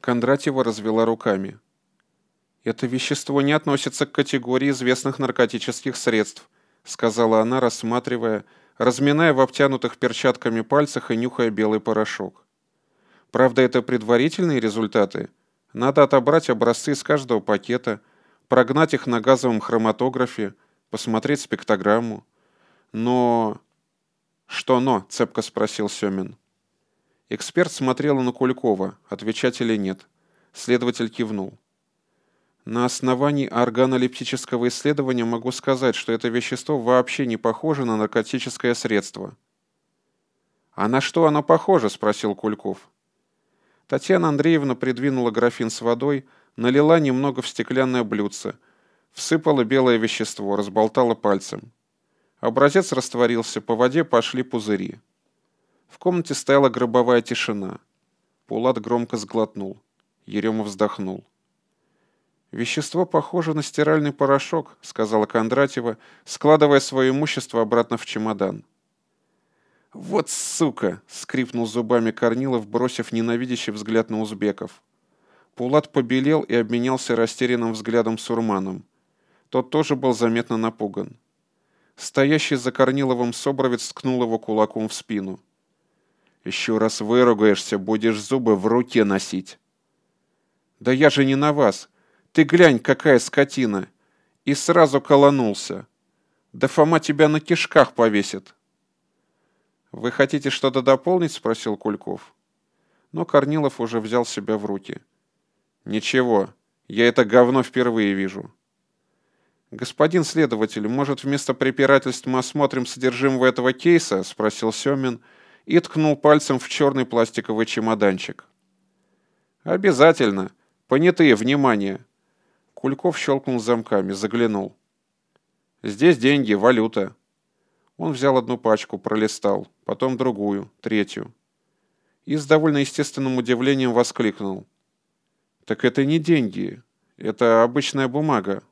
Кондратьева развела руками. «Это вещество не относится к категории известных наркотических средств», сказала она, рассматривая, разминая в обтянутых перчатками пальцах и нюхая белый порошок. «Правда, это предварительные результаты. Надо отобрать образцы из каждого пакета, прогнать их на газовом хроматографе, посмотреть спектрограмму. Но...» «Что «но»?» — цепко спросил Семин. Эксперт смотрела на Кулькова, отвечать или нет. Следователь кивнул. На основании органолептического исследования могу сказать, что это вещество вообще не похоже на наркотическое средство. «А на что оно похоже?» – спросил Кульков. Татьяна Андреевна придвинула графин с водой, налила немного в стеклянное блюдце, всыпала белое вещество, разболтала пальцем. Образец растворился, по воде пошли пузыри. В комнате стояла гробовая тишина. Пулат громко сглотнул. Ерема вздохнул. «Вещество похоже на стиральный порошок», — сказала Кондратьева, складывая свое имущество обратно в чемодан. «Вот сука!» — скрипнул зубами Корнилов, бросив ненавидящий взгляд на узбеков. Пулат побелел и обменялся растерянным взглядом с Урманом. Тот тоже был заметно напуган. Стоящий за Корниловым Собровец ткнул его кулаком в спину. «Еще раз выругаешься, будешь зубы в руке носить». «Да я же не на вас!» Ты глянь, какая скотина!» И сразу колонулся. «Да Фома тебя на кишках повесит!» «Вы хотите что-то дополнить?» — спросил Кульков. Но Корнилов уже взял себя в руки. «Ничего, я это говно впервые вижу». «Господин следователь, может, вместо препирательств мы осмотрим содержимое этого кейса?» — спросил Семин и ткнул пальцем в черный пластиковый чемоданчик. «Обязательно. Понятые, внимание. Кульков щелкнул замками, заглянул. «Здесь деньги, валюта». Он взял одну пачку, пролистал, потом другую, третью. И с довольно естественным удивлением воскликнул. «Так это не деньги, это обычная бумага,